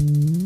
Bye.